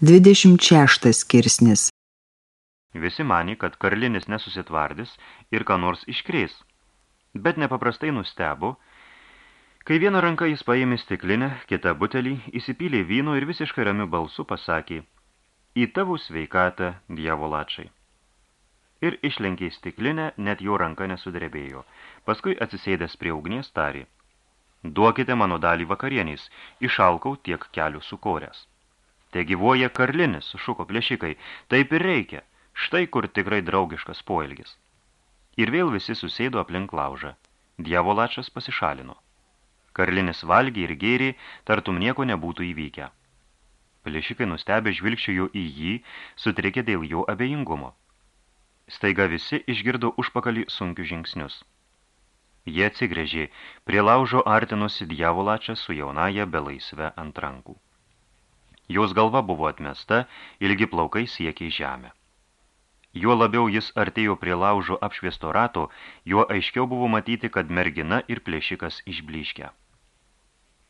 26 skirsnis Visi manė, kad karlinis nesusitvardys ir ką nors iškrės, bet nepaprastai nustebo, kai vieną ranką jis paėmė stiklinę, kitą butelį, įsipylė vyno ir visiškai ramiu balsu pasakė į tavo sveikatą, diavolačiai. Ir išlenkė stiklinę, net jo ranka nesudrebėjo. Paskui atsisėdęs prie ugnies tarė, duokite mano dalį vakarieniais, išalkau tiek kelių sukoręs. Te gyvuoja karlinis, šuko plėšikai, taip ir reikia, štai kur tikrai draugiškas poelgis. Ir vėl visi susėdo aplink laužą. Diavolačas pasišalino. Karlinis valgė ir gėrė, tartum nieko nebūtų įvykę. Plėšikai nustebę žvilgčiojo į jį, sutrikė dėl jo abejingumo. Staiga visi išgirdo užpakalį sunkius žingsnius. Jie atsigrėžė, prie laužo artinosi diavolačą su jaunaja belaisve ant rankų. Jos galva buvo atmesta, ilgi plaukai siekiai žemę. Juo labiau jis artėjo prie laužo apšviesto rato, juo aiškiau buvo matyti, kad mergina ir plėšikas išbliškia.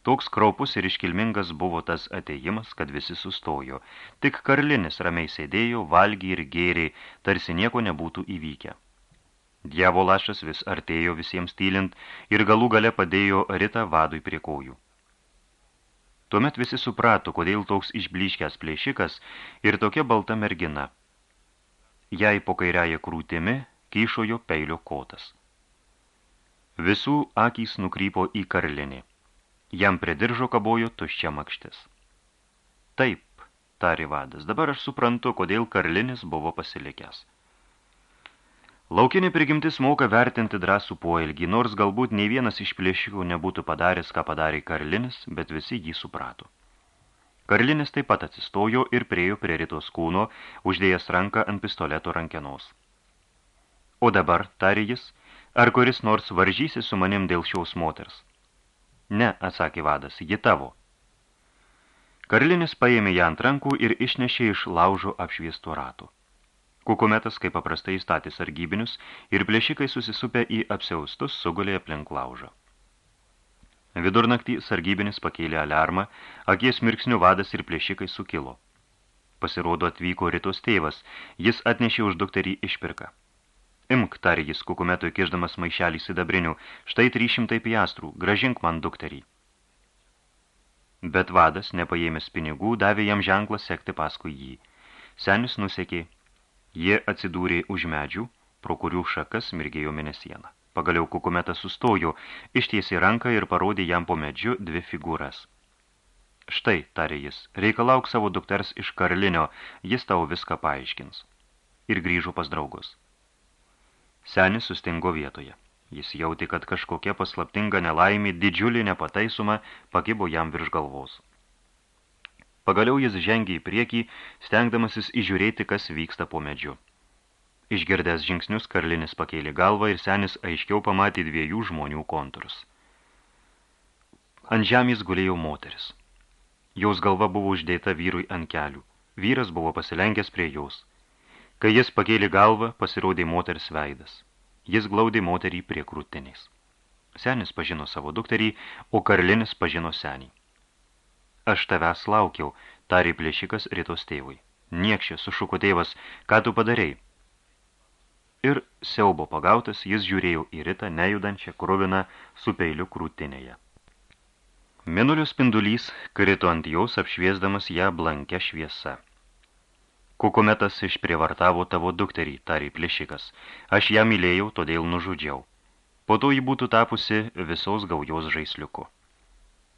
Toks kraupus ir iškilmingas buvo tas ateimas, kad visi sustojo. Tik karlinis ramiai sėdėjo, valgė ir gėrė, tarsi nieko nebūtų įvykę. Dievo lašas vis artėjo visiems tylint ir galų gale padėjo ritą vadui prie kojų. Tuomet visi suprato, kodėl toks išbliškęs plėšikas ir tokia balta mergina. Jai po kairiaje krūtimi kyšojo peilio kotas. Visų akys nukrypo į karlinį. Jam prie diržo kabojo tuščia makštis. Taip, tarė vadas, dabar aš suprantu, kodėl karlinis buvo pasilikęs. Laukinė prigimtis moka vertinti drąsų poelgį, nors galbūt nei vienas iš plėšikų nebūtų padaręs, ką padarė Karlinis, bet visi jį suprato. Karlinis taip pat atsistojo ir priejo prie rytos kūno, uždėjęs ranką ant pistoleto rankenos. O dabar, tarė jis, ar kuris nors varžysi su manim dėl šiaus moters? Ne, atsakė vadas, ji tavo. Karlinis paėmė ją ant rankų ir išnešė iš laužo apšviesto ratų. Kukumetas, kaip paprastai įstatė sargybinius, ir plėšikai susisupę į apsiaustus sugulė aplink laužą. Vidurnaktį sargybinis pakėlė aliarmą, akies mirksnių vadas ir plėšikai sukilo. Pasirodo atvyko rytos tėvas, jis atnešė už dukterį išpirką. Imk, tarė jis kukumetui kiždamas maišelį sidabrinių, štai 300 piastrų, gražink man dukterį. Bet vadas, nepaėmęs pinigų, davė jam ženklą sekti paskui jį. Senis nusekė, Jie atsidūrė už medžių, pro kurių šakas mirgėjo mėnesieną. Pagaliau kukumetas sustojo, ištiesė ranką ir parodė jam po medžiu dvi figūras. Štai, tarė jis, reikalauk savo dukters iš karlinio, jis tau viską paaiškins. Ir grįžo pas draugus. Senis sustingo vietoje. Jis jautė, kad kažkokia paslaptinga nelaimė, didžiulį nepataisumą, pakibo jam virš galvos. Pagaliau jis žengė į priekį, stengdamasis įžiūrėti, kas vyksta po medžiu. Išgirdęs žingsnius, karlinis pakėlė galvą ir senis aiškiau pamatė dviejų žmonių kontūrus. Ant žemės gulėjo moteris. Jos galva buvo uždėta vyrui ant kelių. Vyras buvo pasilenkęs prie jos. Kai jis pakėlė galvą, pasirodė moters veidas. Jis glaudė moterį prie krūtinės. Senis pažino savo dukterį, o karlinis pažino senį. Aš tavęs laukiau, tarė plėšikas rytos tėvui. Niekšė, sušuko tėvas, ką tu padarei? Ir siaubo pagautas, jis žiūrėjo į rytą nejudančią kruviną su peiliu krūtinėje. Minulio spindulys krito ant jaus apšviesdamas ją blankę šviesą. Kukumetas išprievartavo tavo dukterį, tarė plėšikas. Aš ją mylėjau, todėl nužudžiau. Po to ji būtų tapusi visos gaujos žaisliuku.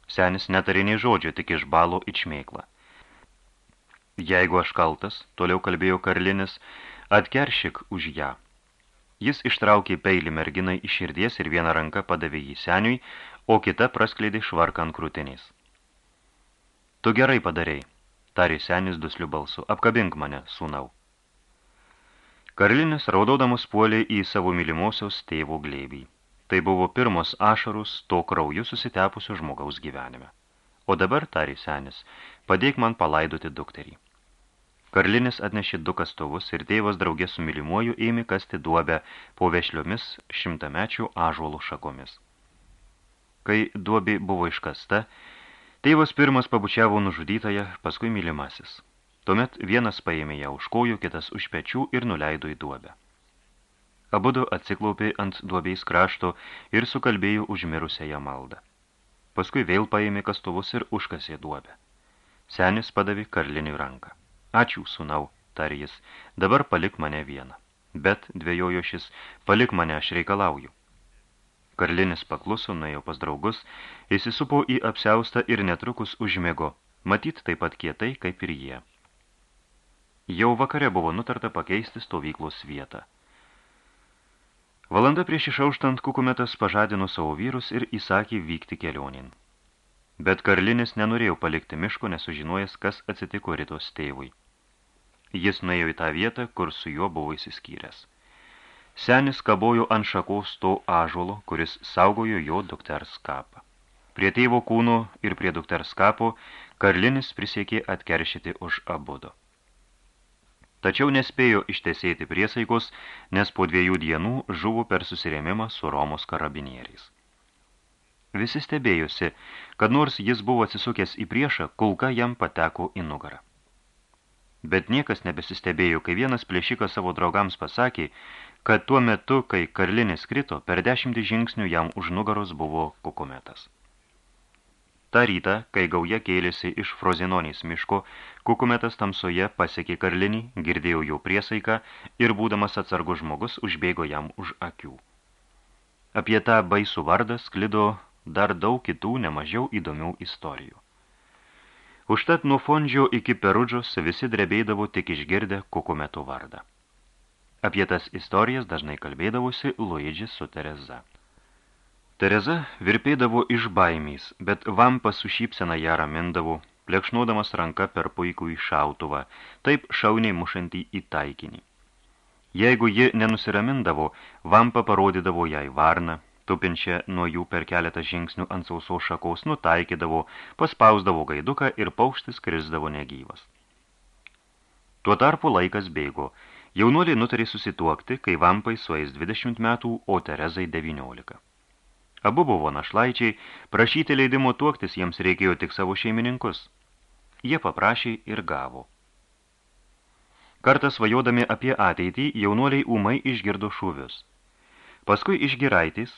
Senis netariniai žodžio, tik iš balo ičmeiklą. Jeigu aš kaltas, toliau kalbėjo karlinis, atkeršik už ją. Jis ištraukė peilį merginai iš širdies ir vieną ranką padavė jį seniui, o kita praskleidė švarką ant krūtinės. Tu gerai padarei, tarė senis dusliu balsu, apkabink mane, sūnau. Karlinis raudodamas puolė į savo mylimosios tėvo glėbį. Tai buvo pirmos ašarus to krauju susitepusio žmogaus gyvenime. O dabar, tarė senis, padėk man palaidoti dukterį. Karlinis atnešė du kastuvus ir tėvas draugė su mylimuoju ėmė kasti duobę po vešliomis šimtamečių ąžuolų šakomis. Kai duobė buvo iškasta, tėvas pirmas pabučiavo nužudytąją, paskui mylimasis. Tuomet vienas paėmė ją už kojų, kitas už pečių ir nuleido į duobę. Abudu atsiklaupė ant duobės krašto ir sukalbėjo užmirusiąją maldą. Paskui vėl paėmė kastuvus ir užkasė duobę. Senis padavė karliniui ranką. Ačiū, sūnau, tarė jis, dabar palik mane vieną. Bet, dvėjojo šis, palik mane, aš reikalauju. Karlinis pakluso, nuėjo pas draugus, įsisupo į apsiaustą ir netrukus užmėgo, matyt taip pat kietai, kaip ir jie. Jau vakare buvo nutarta pakeisti stovyklos vietą. Valanda prieš išauštant kukumetas pažadino savo vyrus ir įsakė vykti kelionin. Bet Karlinis nenorėjo palikti miško, nesužinojęs, kas atsitiko rytos tėvui. Jis nuėjo į tą vietą, kur su juo buvo įsiskyręs. Senis kabojo ant šakos to ažuolo, kuris saugojo jo dukters kapą. Prie tėvo kūno ir prie dukters kapo Karlinis prisiekė atkeršyti už abudo. Tačiau nespėjo ištesėti priesaikos, nes po dviejų dienų žuvo per susirėmimą su Romos karabinieriais. Visi stebėjosi, kad nors jis buvo atsisukęs į priešą, kulka jam pateko į nugarą. Bet niekas nebesistebėjo, kai vienas plėšikas savo draugams pasakė, kad tuo metu, kai karlinis krito, per dešimtį žingsnių jam už nugaros buvo kukumetas. Ta rytą, kai gauja kėlėsi iš Frozinonės miško, kukumetas tamsoje pasiekė karlinį, girdėjo jo priesaiką ir būdamas atsargus žmogus užbėgo jam už akių. Apie tą baisų vardą sklido dar daug kitų nemažiau įdomių istorijų. Užtat nuo Fondžio iki Perudžos visi drebėdavo tik išgirdę kukumeto vardą. Apie tas istorijas dažnai kalbėdavosi Luidžis su Tereza. Tereza virpėdavo iš baimės, bet vampas su šypsena ją ramindavo, plekšnuodamas ranka per puikų šautuvą, taip šauniai mušantį į taikinį. Jeigu ji nenusiramindavo, vampa parodydavo jai varną, tupinčią nuo jų per keletą žingsnių ant sausos šakos, nutaikydavo, paspausdavo gaiduką ir paukštis krisdavo negyvas. Tuo tarpu laikas bėgo – Jaunuoliai nutarė susituokti, kai vampai sueis 20 metų, o Terezai 19. Abu buvo našlaičiai, prašyti leidimo tuoktis jiems reikėjo tik savo šeimininkus. Jie paprašė ir gavo. Kartą svajodami apie ateitį, jaunuoliai ūmai išgirdo šūvius. Paskui iš giraitės,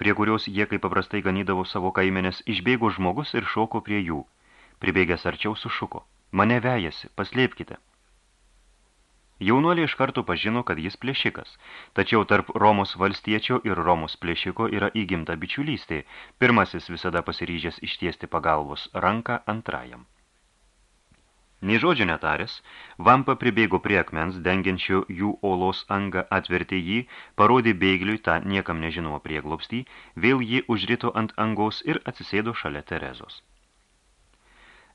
prie kurios jie kaip paprastai ganydavo savo kaimenės, išbėgo žmogus ir šoko prie jų. Pribėgęs arčiau sušuko. Mane vejasi, paslėpkite. Jaunuoliai iš karto pažino, kad jis plėšikas, tačiau tarp Romos valstiečio ir Romos plėšiko yra įgimta bičiulystė, pirmasis visada pasiryžęs ištiesti pagalbos ranką antrajam. Nei žodžio netaręs, vampa pribėgo prie akmens, dengiančio jų olos angą, atvertė jį, parodė bėgliui tą niekam nežinomo prieglobstį, vėl jį užrito ant angos ir atsisėdo šalia Terezos.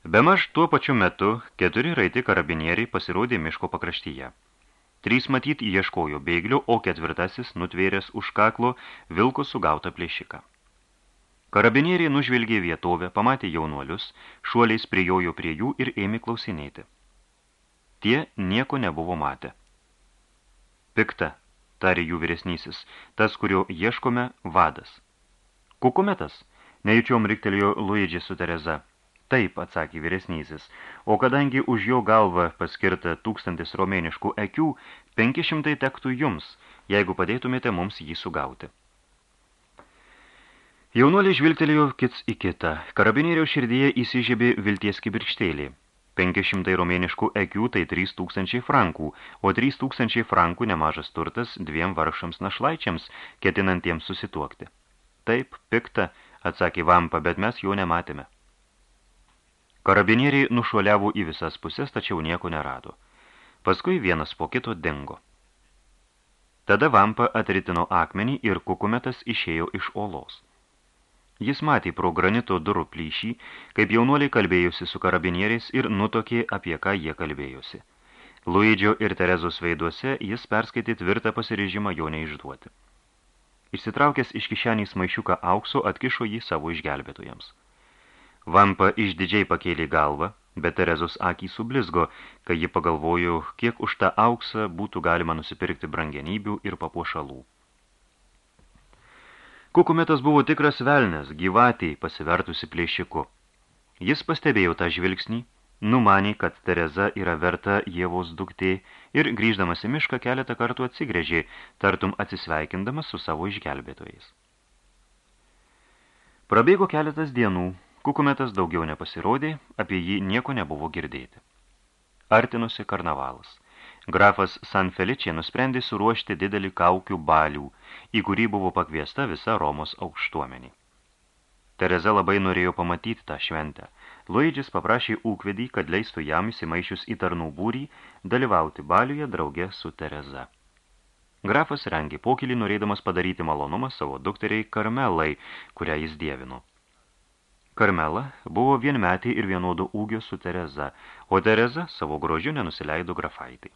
Bemaž tuo pačiu metu keturi raiti karabinieriai pasirodė miško pakraštyje. Trys matyt ieškojo bėglių, o ketvirtasis nutvėręs už kaklo vilko sugautą plėšiką. Karabinieriai nužvelgė vietovę, pamatė jaunuolius, šuoliais prijojo prie jų ir ėmė klausinėti. Tie nieko nebuvo matę. Pikta, tarė jų vyresnysis, tas, kurio ieškome, vadas. Kukumetas, nejučiom riktelėjo Luidži su Tereza, Taip, atsakė vyresnysis, o kadangi už jo galvą paskirta tūkstantis romėniškų ekių, penki šimtai tektų jums, jeigu padėtumėte mums jį sugauti. Jaunuoliai žvilgtelėjo kits į kitą. Karabinėrio širdyje įsižiebė vilties kibirkštėlį. 500 romėniškų ekių tai 3000 frankų, o 3000 frankų nemažas turtas dviem vargšams našlaičiams, ketinantiems susituokti. Taip, pikta, atsakė Vampa, bet mes jo nematėme. Karabinieriai nušuoliavo į visas pusės, tačiau nieko nerado. Paskui vienas po kito dingo. Tada vampa atritino akmenį ir kukumetas išėjo iš olos. Jis matė pro granito durų plyšį, kaip jaunuoliai kalbėjusi su karabinieriais ir nutokė, apie ką jie kalbėjusi. Luidžio ir Terezos veiduose jis perskaitė tvirtą pasirežimą jo neišduoti. Išsitraukęs iš kišenys maišiuką aukso, atkišo jį savo išgelbėtojams. Vampa išdidžiai pakėlė galvą, bet Terezos akį sublizgo, kai ji pagalvojo, kiek už tą auksą būtų galima nusipirkti brangenybių ir papuošalų. Kukumetas buvo tikras velnes, gyvatei pasivertusi plėšiku. Jis pastebėjo tą žvilgsnį, numanė, kad Tereza yra verta Jėvos duktė ir grįždamas į mišką keletą kartų atsigrėžė, tartum atsisveikindamas su savo išgelbėtojais. Prabėgo keletas dienų, kukumetas daugiau nepasirodė, apie jį nieko nebuvo girdėti. Artinosi karnavalas. Grafas San Felice nusprendė suruošti didelį kaukių balių, į kurį buvo pakviesta visa Romos aukštuomenį. Tereza labai norėjo pamatyti tą šventę. Luidžis paprašė ūkvedį, kad leistų jam įsimaišius į tarnų būrį dalyvauti baliuje drauge su Tereza. Grafas rengė pokylį, norėdamas padaryti malonumą savo dukteriai Karmelai, kurią jis dievino. Karmela buvo vienmetį ir vienodo ūgio su Tereza, o Tereza savo grožiu nenusileido grafaitai.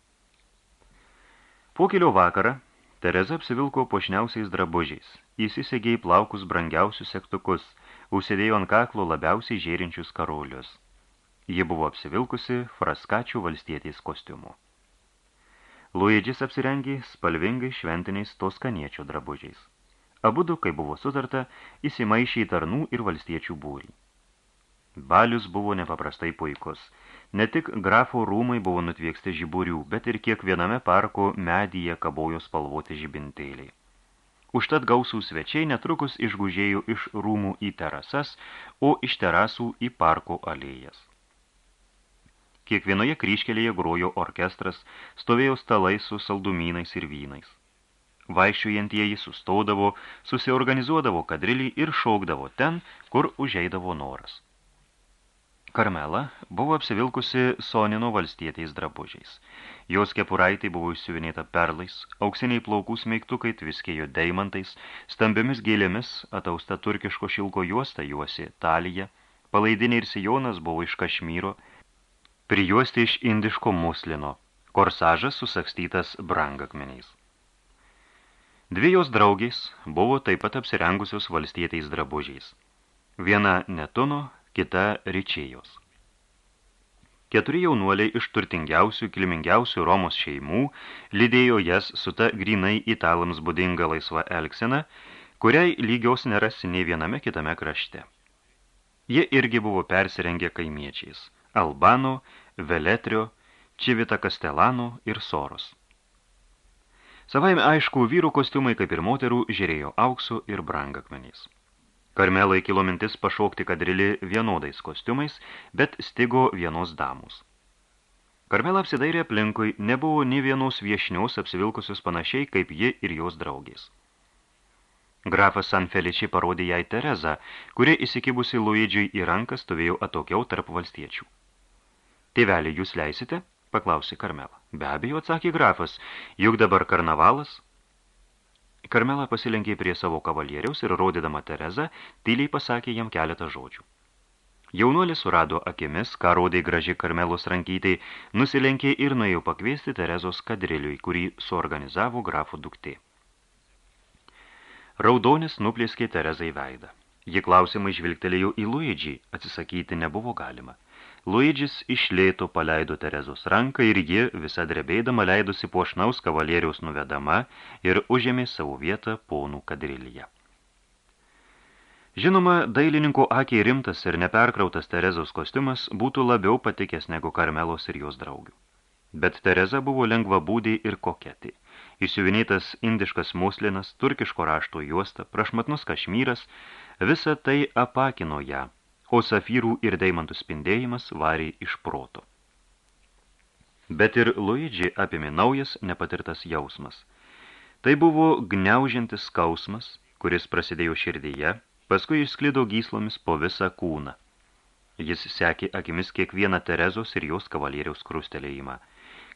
Pokylio vakarą Tereza apsivilko pošniausiais drabužiais, įsisegė į plaukus brangiausius sektukus, užsidėjo ant kaklo labiausiai žėrinčius karolius. Ji buvo apsivilkusi fraskačių valstietės kostiumu. Luidžis apsirengė spalvingai šventiniais toskaniečio drabužiais. Abudu, kai buvo sutarta, įsimaišė į tarnų ir valstiečių būrį. Balius buvo nepaprastai puikus. Ne tik grafo rūmai buvo nutvieksti žiburių, bet ir kiekviename parko medyje kabojo spalvoti žibintėliai. Užtat gausų svečiai netrukus išgužėjo iš rūmų į terasas, o iš terasų į parko alėjas. Kiekvienoje kryškelėje grojo orkestras, stovėjo stalai su saldumynais ir vynais. Vaikščiojantieji sustodavo, susiorganizuodavo kadrilį ir šaukdavo ten, kur užeidavo noras. Karmela buvo apsivilkusi Sonino valstietiais drabužiais. Jos kepuraitai buvo išsiuvinėta perlais, auksiniai plaukų smeigtukai tviskėjo deimantais, stambiomis gėlėmis atausta turkiško šilko juosta juosi talija, palaidinė ir sijonas buvo iš kašmyro, prijuosti iš indiško muslino, korsažas susakstytas brangakmeniais. Dvi jos draugės buvo taip pat apsirengusios valstietais drabužiais. Viena netuno, kita ričėjos. Keturi jaunuoliai iš turtingiausių, kilmingiausių Romos šeimų lydėjo jas su ta grinai italams būdinga laisva elksena, kuriai lygiaus nerasi nei viename kitame krašte. Jie irgi buvo persirengę kaimiečiais – Albano, Veletrio, Čivita Kastelano ir Soros. Savaime aišku, vyrų kostiumai, kaip ir moterų, žiūrėjo auksu ir brangakmeniais. Karmelai kilo mintis pašokti kadrilį vienodais kostiumais, bet stigo vienos damus. Karmela apsidairė aplinkui, nebuvo nei vienos viešniaus apsivilkusius panašiai kaip ji ir jos draugės. Grafas San Felici parodė jai Terezą, kuri įsikibusi Luidžiui į ranką stovėjo atokiau tarp valstiečių. Tėvelį, jūs leisite? Paklausė Karmela. Be abejo, atsakė grafas, juk dabar karnavalas. Karmela pasilenkė prie savo kavalieriaus ir, rodydama Terezą, tyliai pasakė jam keletą žodžių. Jaunuolis surado akimis, ką rodė graži Karmelos rankytai, nusilenkė ir nuėjo pakviesti Terezos kadriliui, kurį suorganizavo grafo duktė. Raudonis nuplėskė Terezai veidą. Ji klausimai žvilgtelėjo į Luidžį, atsisakyti nebuvo galima – Luidžis iš lėto paleido Terezos ranką ir ji, visa drebėdama, leidusi puošnaus kavalieriaus nuvedama ir užėmė savo vietą ponų kadrilyje. Žinoma, dailininko akiai rimtas ir neperkrautas Terezos kostiumas būtų labiau patikęs negu Karmelos ir jos draugių. Bet Tereza buvo lengva būdė ir koketė. Išsiuvinėtas indiškas muslinas, turkiško rašto juosta, prašmatnus kašmyras, visa tai apakino ją – o safyrų ir deimantų spindėjimas varė iš proto. Bet ir Luigi apėmė naujas nepatirtas jausmas. Tai buvo gniaužiantis skausmas, kuris prasidėjo širdyje, paskui išsklido gyslomis po visą kūną. Jis sekė akimis kiekvieną Terezos ir jos kavalieriaus krustelėjimą.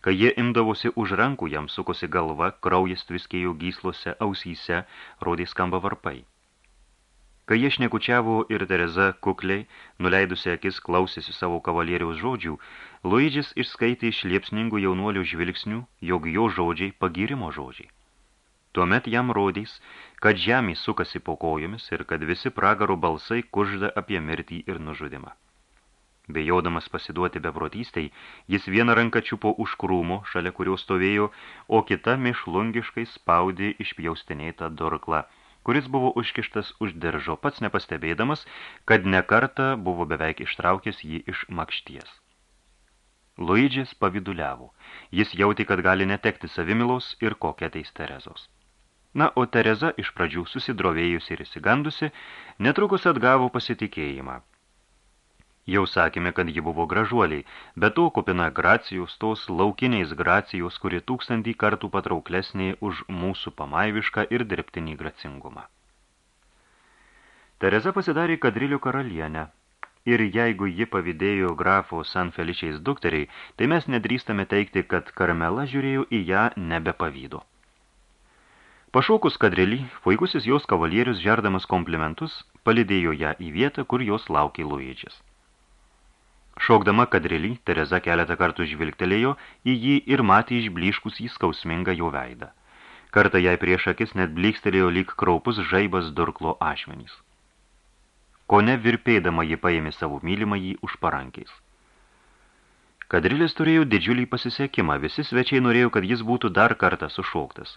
Kai jie imdavosi už rankų, jam sukosi galva, kraujas tviskėjo gyslose, ausyse, rodė skamba varpai. Kai jie šnekučiavo ir Tereza kukliai, nuleidusi akis, klausėsi savo kavalieriaus žodžių, Luidžis išskaitė iš liepsningų jaunuolių žvilgsnių, jog jo žodžiai pagirimo žodžiai. Tuomet jam rodys, kad žemė sukasi po kojomis ir kad visi pragarų balsai kužda apie mirtį ir nužudimą. Bejodamas pasiduoti beprotystei, jis vieną ranką čiupo už krūmo, šalia kurio stovėjo, o kita mišlungiškai spaudė išpjaustinėtą durklą – kuris buvo užkištas už diržo, pats nepastebėdamas, kad nekarta buvo beveik ištraukęs jį iš makšties. Luidžis paviduliavo. Jis jautė, kad gali netekti savimilaus ir kokia teis Terezos. Na, o Tereza iš pradžių susidrovėjusi ir įsigandusi, netrukus atgavo pasitikėjimą. Jau sakėme, kad ji buvo gražuoliai, bet to kupina gracijos, tos laukiniais gracijos, kuri tūkstantį kartų patrauklesnė už mūsų pamaivišką ir dirbtinį gracingumą. Tereza pasidarė kadrilių karalienę, ir jeigu ji pavydėjo grafo San Feličiais dukteriai, tai mes nedrįstame teikti, kad Karmela žiūrėjo į ją nebepavydo. Pašaukus kadrelį, puikusis jos kavalierius žerdamas komplimentus, palidėjo ją į vietą, kur jos laukė Luidžis. Šokdama kadrelį, Tereza keletą kartų žvilgtelėjo į jį ir matė išbliškus į skausmingą jo veidą. Kartą jai prieš akis net blykstelėjo lyg kraupus žaibas durklo ašmenys. Kone virpėdama ji paėmė savo mylimą jį už parankiais. Kadrilis turėjo didžiulį pasisekimą, visi svečiai norėjo, kad jis būtų dar kartą sušauktas.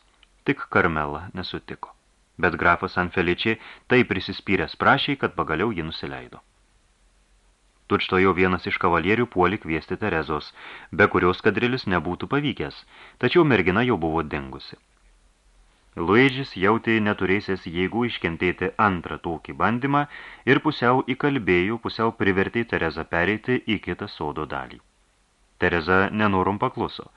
Tik Karmela nesutiko. Bet grafas Anfeličiai tai prisispyręs prašė, kad pagaliau jį nusileido. Tučtojo vienas iš kavalierių puoli kviesti Terezos, be kurios kadrilis nebūtų pavykęs, tačiau mergina jau buvo dingusi. Luidžis jautė neturėsės jėgų iškentėti antrą tokį bandymą ir pusiau įkalbėjų, pusiau privertė Terezą pereiti į kitą sodo dalį. Tereza nenorum pakluso.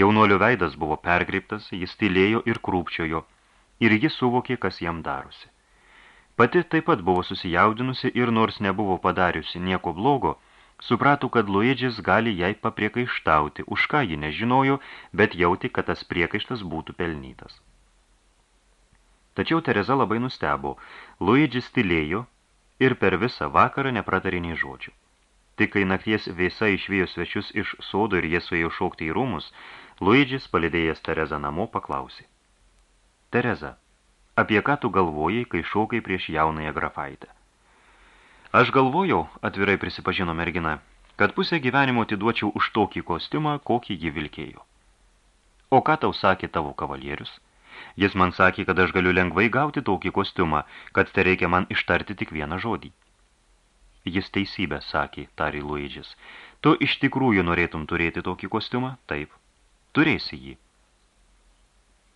Jaunuolio veidas buvo pergreiptas, jis tylėjo ir krūpčiojo, ir jis suvokė, kas jam darosi. Pati taip pat buvo susijaudinusi ir nors nebuvo padariusi nieko blogo, suprato, kad Luidžis gali jai papriekaištauti, už ką ji nežinojo, bet jauti, kad tas priekaištas būtų pelnytas. Tačiau Tereza labai nustebo. Luidžis tylėjo ir per visą vakarą nepratarė nei žodžių. Tik kai nakties vėsa išvėjo svečius iš sodo ir jie suėjo šaukti į rūmus, Luidžis, palidėjęs Terezą namo, paklausė. Tereza, apie ką tu galvojai, kai šaukai prieš jaunąją grafaitę? Aš galvojau, atvirai prisipažino mergina, kad pusę gyvenimo atiduočiau už tokį kostiumą, kokį jį vilkėjo. O ką tau sakė tavo kavalierius? Jis man sakė, kad aš galiu lengvai gauti tokį kostiumą, kad tai reikia man ištarti tik vieną žodį. Jis teisybę sakė, tarė Luidžis. Tu iš tikrųjų norėtum turėti tokį kostiumą? Taip. Turėsi jį.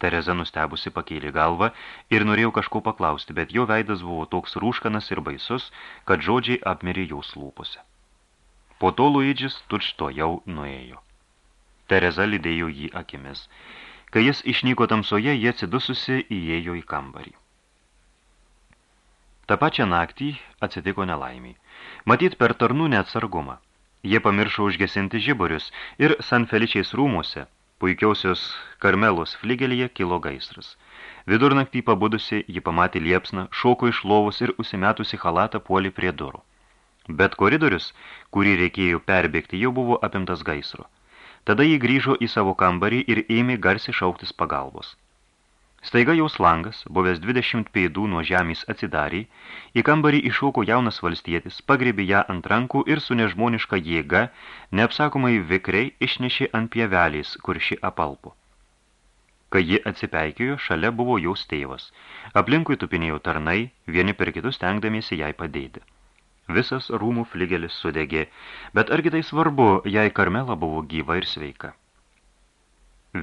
Tereza nustebusi pakėlė galvą ir norėjau kažko paklausti, bet jo veidas buvo toks rūškanas ir baisus, kad žodžiai apmirė jaus lūpose. Po to Luidžis tučto jau nuėjo. Tereza lydėjo jį akimis. Kai jis išnyko tamsoje, jie atsidususi įėjo į kambarį. Ta pačią naktį atsitiko nelaimiai. Matyt per tarnų neatsargumą. Jie pamiršo užgesinti žiborius ir San Feličiais rūmuose, puikiausios karmelos fligelyje, kilo gaisras. Vidurnaktį pabudusi, ji pamatė liepsną, šoko iš lovos ir užsimetusi halatą puolį prie durų. Bet koridorius, kurį reikėjo perbėgti, jau buvo apimtas gaisro. Tada jį grįžo į savo kambarį ir ėmė garsiai šauktis pagalbos. Staiga jaus langas, buvęs 20 pėdų nuo žemės atsidarė, į kambarį iššoko jaunas valstietis, pagrėbė ją ant rankų ir su nežmoniška jėga, neapsakomai vikriai išnešė ant pievelės, kur ši apalpo. Kai ji atsipeikėjo, šalia buvo jaus tėvas. Aplinkui tupinėjo tarnai, vieni per kitus tenkdamiesi jai padėti. Visas rūmų fligelis sudegė, bet argi tai svarbu, jei Karmela buvo gyva ir sveika.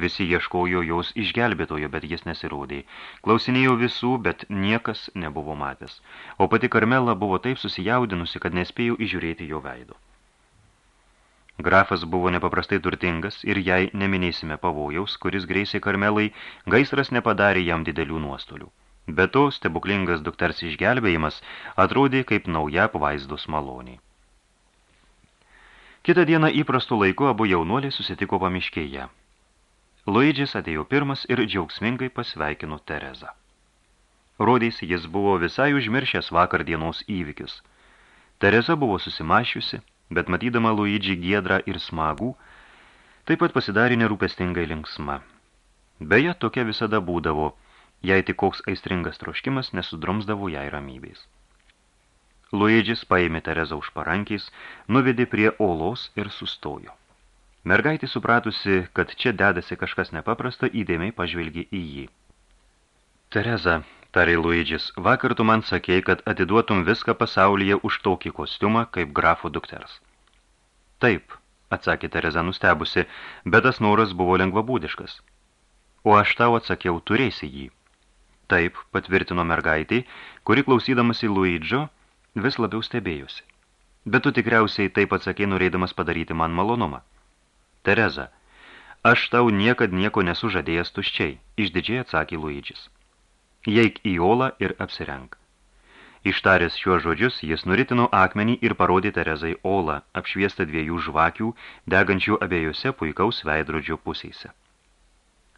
Visi ieškojo jos išgelbėtojo, bet jis nesirodė. Klausinėjo visų, bet niekas nebuvo matęs. O pati Karmela buvo taip susijaudinusi, kad nespėjo įžiūrėti jo veido. Grafas buvo nepaprastai turtingas ir jei neminėsime pavojaus, kuris greisė Karmelai, gaisras nepadarė jam didelių nuostolių. Be to, stebuklingas dukters išgelbėjimas atrodė kaip nauja apvaizdos maloniai. Kitą dieną įprastų laiku abu jaunuoliai susitiko pamiškėje. Luidžis atėjo pirmas ir džiaugsmingai pasveikino Terezą. Rodės, jis buvo visai užmiršęs vakar dienos įvykius. Tereza buvo susimašiusi, bet matydama Luidžį giedrą ir smagų, taip pat pasidarė nerūpestingai linksma. Beje, tokia visada būdavo – jei tik koks aistringas troškimas nesudrumsdavo jai ramybės. Luidžis paėmė Terezą už parankiais, nuvedė prie olos ir sustojo. Mergaitė supratusi, kad čia dedasi kažkas nepaprasta, įdėmiai pažvelgė į jį. Tereza, tarė Luidžis, vakar tu man sakėjai, kad atiduotum viską pasaulyje už tokį kostiumą kaip grafo dukters. Taip, atsakė Tereza nustebusi, bet tas noras buvo lengvabūdiškas. O aš tau atsakiau, turėsi jį. Taip, patvirtino mergaitė, kuri klausydamasi Luidžio vis labiau stebėjusi. Bet tu tikriausiai taip atsakė, norėdamas padaryti man malonumą. Tereza, aš tau niekad nieko nesužadėjęs tuščiai, išdidžiai atsakė Luidžis. Jeik į olą ir apsirenk. Ištaręs šiuos žodžius, jis nuritino akmenį ir parodė Terezai olą, apšviestą dviejų žvakių, degančių abiejose puikaus veidrodžio pusėse.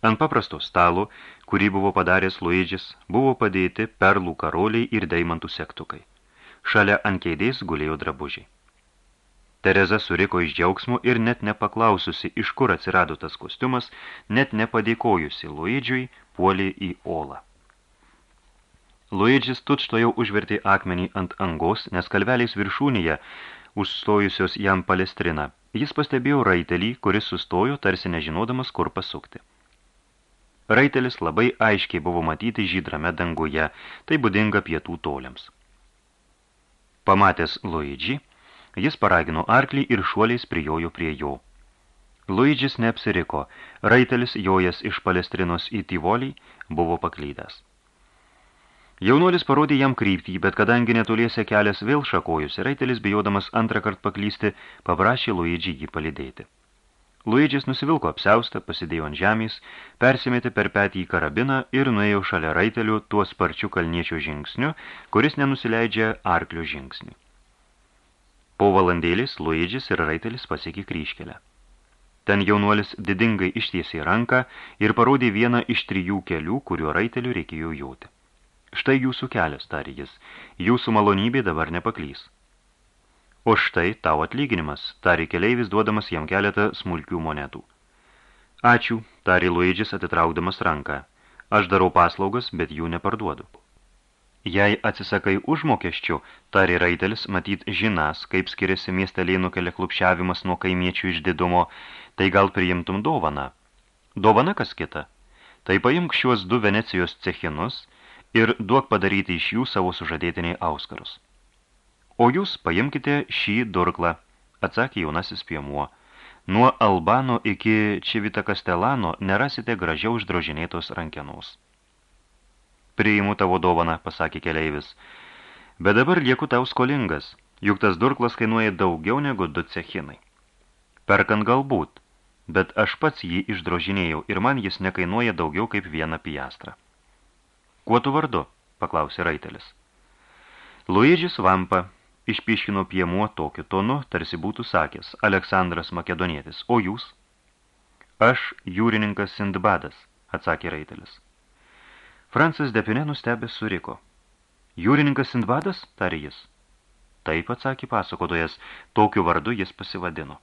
Ant paprasto stalo, kurį buvo padaręs Luidžis, buvo padėti perlų karoliai ir deimantų sektukai. Šalia ant keidės gulėjo drabužiai. Tereza suriko iš džiaugsmo ir net nepaklaususi, iš kur atsirado tas kostiumas, net nepadėkojusi Luidžiui, puolė į olą. Luidžis tučto jau užvertė akmenį ant angos, nes kalveliais viršūnėje, užstojusios jam palestriną, jis pastebėjo raitelį, kuris sustojo, tarsi nežinodamas, kur pasukti. Raitelis labai aiškiai buvo matyti žydrame danguje, tai būdinga pietų toliams. Pamatęs Luidžį, jis paragino arklį ir šuoliais prijojo prie jo. Luidžis neapsiriko, raitelis jojas iš palestrinos į tyvolį buvo paklydęs. Jaunuolis parodė jam kryptį, bet kadangi netoliese kelias vėl šakojusi, raitelis bijodamas antrą kart paklysti, paprašė Luidžį jį palidėti. Luidžis nusivilko apsiaustą, pasidėjo ant žemės, persimetė per petį į karabiną ir nuėjo šalia raitelių tuo sparčiu kalniečio žingsniu, kuris nenusileidžia arklio žingsniu. Po valandėlis Luidžis ir raitelis pasiekė kryškelę. Ten jaunuolis didingai ištiesė ranką ir parodė vieną iš trijų kelių, kuriuo raiteliu reikėjo jauti. Štai jūsų kelias, tarė jis, jūsų malonybė dabar nepaklys. O štai tau atlyginimas, tarė keleivis duodamas jam keletą smulkių monetų. Ačiū, tarė Luidžis atitraukdamas ranką. Aš darau paslaugas, bet jų neparduodu. Jei atsisakai užmokesčių, tarė raitelis, matyt žinas, kaip skiriasi miestelėnų kelia klupšiavimas nuo kaimiečių išdidumo, tai gal priimtum dovaną. Dovana kas kita? Tai paimk šiuos du Venecijos cechinus – ir duok padaryti iš jų savo sužadėtiniai auskarus. O jūs paimkite šį durklą, atsakė jaunasis piemuo. Nuo Albano iki Čivita Kastelano nerasite gražiau uždrožinėtos rankenos. Priimu tavo dovaną, pasakė keleivis. Bet dabar lieku tau skolingas, juk tas durklas kainuoja daugiau negu du cechinai. Perkant galbūt, bet aš pats jį išdrožinėjau ir man jis nekainuoja daugiau kaip vieną piastrą. Kuo tu vardu? paklausė raitelis. Luidžis Vampa išpiškino piemuo tokiu tonu, tarsi būtų sakęs Aleksandras Makedonietis. O jūs? Aš jūrininkas Sindbadas, atsakė raitelis. Francas Depinė nustebęs suriko. Jūrininkas Sindbadas, tarė jis. Taip atsakė pasakotojas, tokiu vardu jis pasivadino.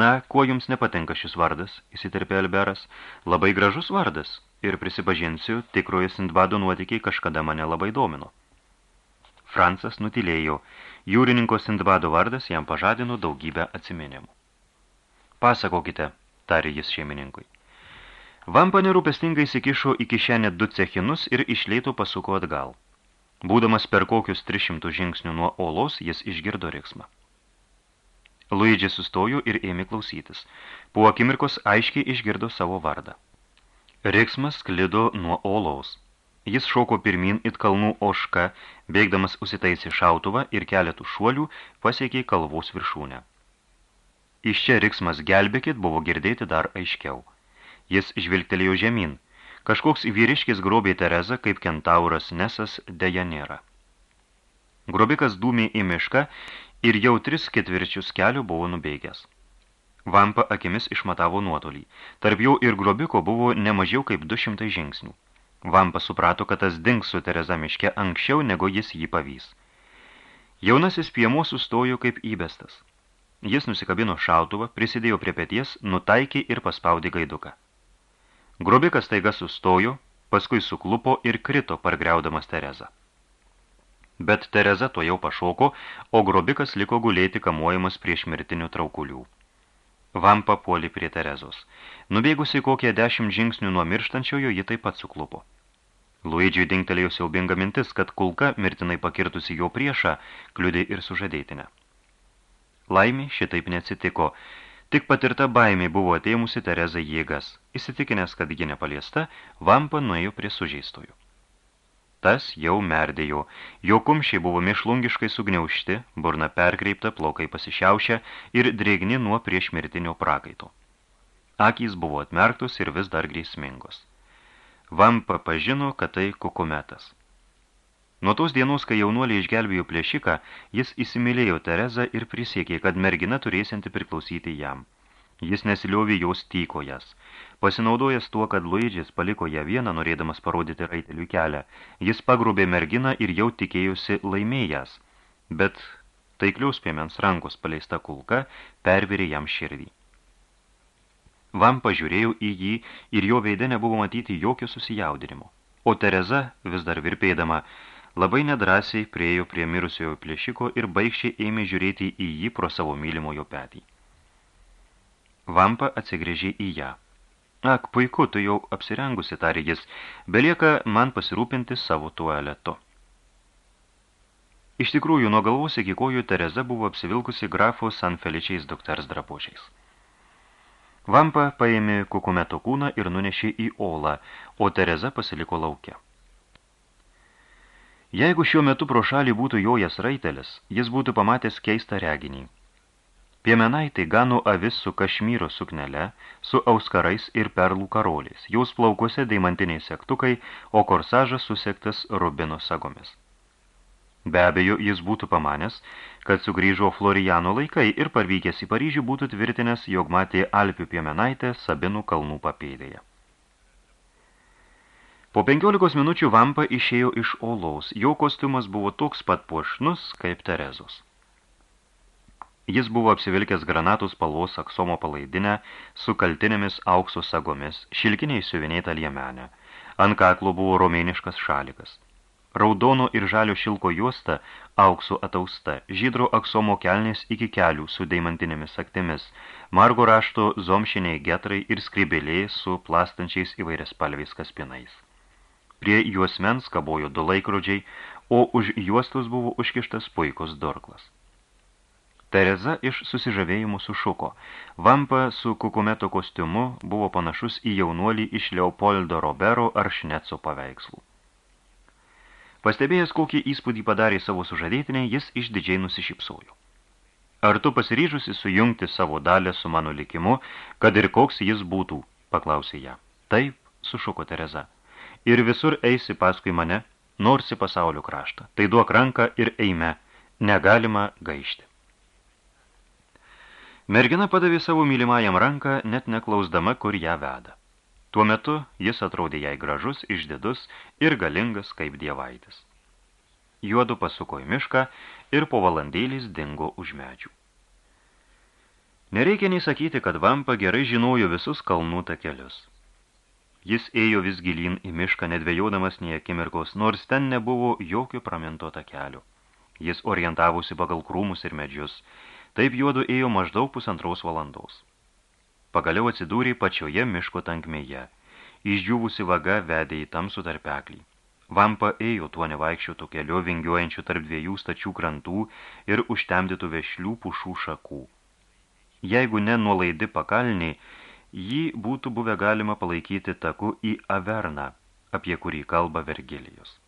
Na, kuo jums nepatinka šis vardas, įsiterpė Alberas, labai gražus vardas, ir prisipažinsiu, tikroje Sindbado nuotykiai kažkada mane labai domino. Francas nutilėjo, jūrininko Sindbado vardas jam pažadino daugybę atsiminimų. Pasakokite, tarė jis šeimininkui. Vampa nerūpestingai įsikišo į kišenę du cechinus ir išleito pasuko atgal. Būdamas per kokius 300 žingsnių nuo olos, jis išgirdo riksmą. Luidži sustojo ir ėmė klausytis. Po akimirkos aiškiai išgirdo savo vardą. Riksmas sklido nuo olaus. Jis šoko pirmin it kalnų oška, bėgdamas užsitaisė šautuvą ir keletų šuolių pasiekė kalvos viršūnę. Iš čia riksmas gelbėkit buvo girdėti dar aiškiau. Jis žvilgtelėjo žemyn. Kažkoks vyriškis grobė Terezą, kaip kentauras Nesas deja nėra. Grobikas dūmė į mišką ir jau tris ketvirčius kelių buvo nubėgęs. Vampa akimis išmatavo nuotolį. Tarp jau ir grobiko buvo nemažiau kaip 200 žingsnių. Vampa suprato, kad tas dings su Tereza miške anksčiau, negu jis jį pavys. Jaunasis piemuo sustojo kaip įbestas. Jis nusikabino šautuvą, prisidėjo prie pėties, nutaikė ir paspaudė gaiduką. Grobikas taiga sustojo, paskui suklupo ir krito, pargriaudamas Terezą. Bet Tereza to jau pašoko, o grobikas liko gulėti kamuojamas prieš mirtinių traukulių. Vampa puoli prie Terezos. Nubėgusi kokie dešimt žingsnių nuo mirštančiojo, ji taip pat suklupo. Luidžiui dingtelėjo siaubinga mintis, kad kulka, mirtinai pakirtusi jo priešą, kliudė ir sužadėtinę. Laimė šitaip neatsitiko. Tik patirta baimė buvo atėmusi Terezą jėgas. Įsitikinęs, kad ji nepaliesta, Vampa nuėjo prie sužeistojų. Tas jau merdėjo. Jo kumščiai buvo mišlungiškai sugniaušti, burna perkreipta, plaukai pasišiaušę ir drėgni nuo priešmirtinio prakaito. Akys buvo atmerktos ir vis dar grėsmingos. Vampa pažino, kad tai kukumetas. Nuo tos dienos, kai jaunuoliai išgelbėjo plėšiką, jis įsimylėjo Terezą ir prisiekė, kad mergina turėsianti priklausyti jam. Jis nesiliovė jos tykojas. Pasinaudojęs tuo, kad Luidžis paliko ją vieną, norėdamas parodyti raiteliui kelią, jis pagrubė merginą ir jau tikėjusi laimėjęs, bet taikliaus piemens rankos paleista kulka pervirė jam širdį. Vam pažiūrėjau į jį ir jo veide nebuvo matyti jokio susijaudinimo. O Tereza, vis dar virpėdama, labai nedrasiai priejo prie mirusiojo plėšiko ir baigščiai ėmė žiūrėti į jį pro savo mylimojo petį. Vampa atsigrėžė į ją. Ak, puiku, tu jau apsirengusi, tarė jis, belieka man pasirūpinti savo tualetu. Iš tikrųjų, nuo galvos iki kojų Tereza buvo apsivilkusi grafo San Feličiais dukters drabužiais. Vampa paėmė kukumeto kūną ir nunešė į olą, o Tereza pasiliko laukia. Jeigu šiuo metu pro šalį būtų jojas raitelis, jis būtų pamatęs keistą reginį. Piemenaitai gano avis su kašmyro suknele, su auskarais ir perlų karoliais, jaus plaukuose daimantiniai sektukai, o korsažas susektas rubino sagomis. Be abejo, jis būtų pamanęs, kad sugrįžo Florijano laikai ir parvykęs į Paryžių būtų tvirtinęs, jog matė Alpių piemenaitę Sabinų kalnų papėdėje. Po penkiolikos minučių vampa išėjo iš olaus. Jo kostiumas buvo toks pat puošnus, kaip Terezos. Jis buvo apsivilkęs granatų spalvos aksomo palaidinę su kaltinėmis aukso sagomis, šilkiniai siuvinėta liemenė. Ant kaklo buvo romėniškas šalikas. Raudono ir žalio šilko juosta, auksu atausta, žydro aksomo kelnės iki kelių su deimantinėmis saktimis, margo rašto zomšiniai getrai ir skrybėliai su plastančiais įvairias palviais kaspinais. Prie juosmens kabojo du laikrodžiai, o už juostos buvo užkištas puikus dorklas. Tereza iš susižavėjimų sušuko. Vampa su kukumeto kostiumu buvo panašus į jaunuolį iš Leopoldo Robero ar Šneco paveikslų. Pastebėjęs, kokį įspūdį padarė savo sužadėtinė, jis išdidžiai nusišypsojo. Ar tu pasiryžusi sujungti savo dalę su mano likimu, kad ir koks jis būtų, paklausė ją. Taip, sušuko Tereza ir visur eisi paskui mane, nors į pasaulio kraštą. Tai duok ranką ir eime, negalima gaišti. Mergina padavė savo mylimajam ranką, net neklausdama, kur ją veda. Tuo metu jis atrodė jai gražus, išdidus ir galingas kaip dievaitis. Juodu pasuko į mišką ir po valandėlis dingo už medžių. Nereikia nei sakyti, kad Vampa gerai žinojo visus kalnų takelius. Jis ėjo vis gilin į mišką, nedvėjodamas nei akimirkos, nors ten nebuvo jokio praminto takelio. Jis orientavosi pagal krūmus ir medžius. Taip juodu ėjo maždaug pusantraus valandos. Pagaliau atsidūrė pačioje miško tankmėje. Išdžiūvusi vaga vedė į tamsų tarpeklį. Vampa ėjo tuo nevaikščiotų keliu, vingiuojančių tarp dviejų stačių krantų ir užtemdytų vešlių pušų šakų. Jeigu ne nuolaidi pakalniai, jį būtų buvę galima palaikyti taku į Averną, apie kurį kalba Vergilijus.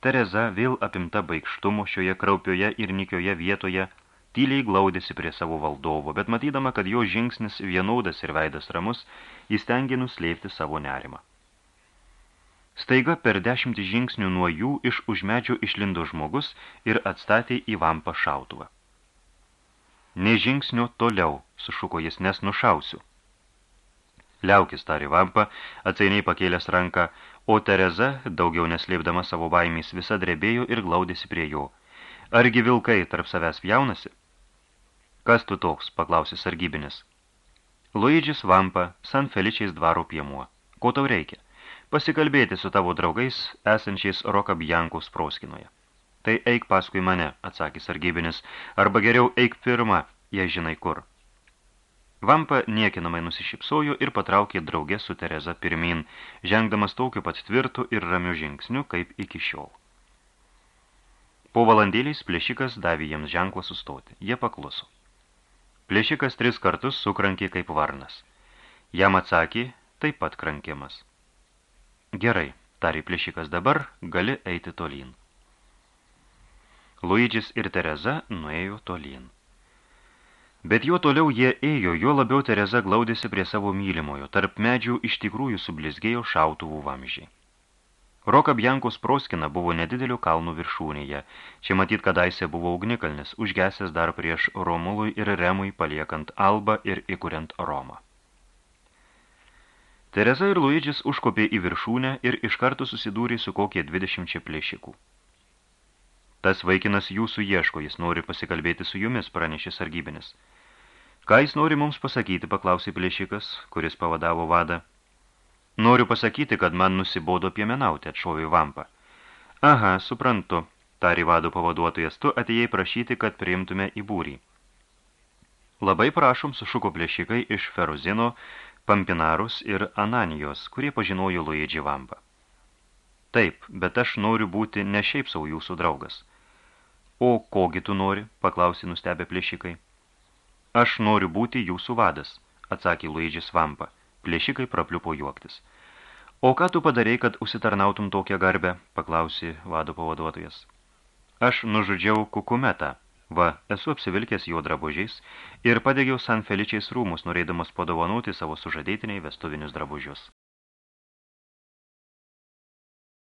Tereza vėl apimta baigštumo šioje kraupioje ir nikioje vietoje, tyliai glaudėsi prie savo valdovo, bet matydama, kad jo žingsnis vienodas ir veidas ramus, įstengė nuslėpti savo nerimą. Staiga per dešimtį žingsnių nuo jų iš užmedžio išlindo žmogus ir atstatė į vampą šautuvą. Ne žingsnio toliau, sušuko jis, nes nušausiu. Liaukis, tarė vampa, atsainiai pakėlęs ranką, o Tereza, daugiau neslėpdama savo baimės, visa drebėjo ir glaudėsi prie jo. Argi vilkai tarp savęs pjaunasi? Kas tu toks, paklausė sargybinis. Luidžis vampa, San Feličiais dvaro piemuo. Ko tau reikia? Pasikalbėti su tavo draugais, esančiais Rokabjankos proskinoje. Tai eik paskui mane, atsakė sargybinis, arba geriau eik pirma, jei žinai kur. Vampa niekinamai nusišypsojo ir patraukė draugę su Tereza pirmin, žengdamas tokiu pat tvirtu ir ramiu žingsniu, kaip iki šiol. Po valandėliais plėšikas davė jiems ženklą sustoti. Jie pakluso. Plėšikas tris kartus sukrankė kaip varnas. Jam atsakė taip pat krankimas. Gerai, tarė plėšikas dabar, gali eiti tolyn. Luidžis ir Tereza nuėjo tolyn. Bet juo toliau jie ėjo, juo labiau Tereza glaudėsi prie savo mylimojo, tarp medžių iš tikrųjų sublizgėjo šautuvų vamžiai. Roka Bjankos proskina buvo nedidelio kalnų viršūnėje, čia matyt kadaise buvo ugnikalnis, užgesęs dar prieš Romului ir Remui paliekant Albą ir įkuriant Romą. Tereza ir Luidžis užkopė į viršūnę ir iš karto susidūrė su kokie 20 plėšikų. Tas vaikinas jūsų ieško, jis nori pasikalbėti su jumis, pranešė sargybinis. Ką jis nori mums pasakyti, paklausė plėšikas, kuris pavadavo vadą. Noriu pasakyti, kad man nusibodo piemenauti, atšovė vampą. Aha, suprantu, tarė vado pavaduotojas, tu atėjai prašyti, kad priimtume į būrį. Labai prašom, sušuko plėšikai iš Feruzino, Pampinarus ir Ananijos, kurie pažinojo Luidžį vampą. Taip, bet aš noriu būti ne šiaip savo jūsų draugas. O kogi tu nori, paklausė nustebę plėšikai. Aš noriu būti jūsų vadas, atsakė Luidžis Vampa. Plėšikai prapliupo juoktis. O ką tu padarei, kad užsitarnautum tokią garbę, paklausė vado pavaduotojas. Aš nužudžiau kukumetą. Va, esu apsivilkęs jo drabužiais ir padegiau San Feličiais rūmus, norėdamas padovanoti savo sužadėtiniai vestuvinius drabužius.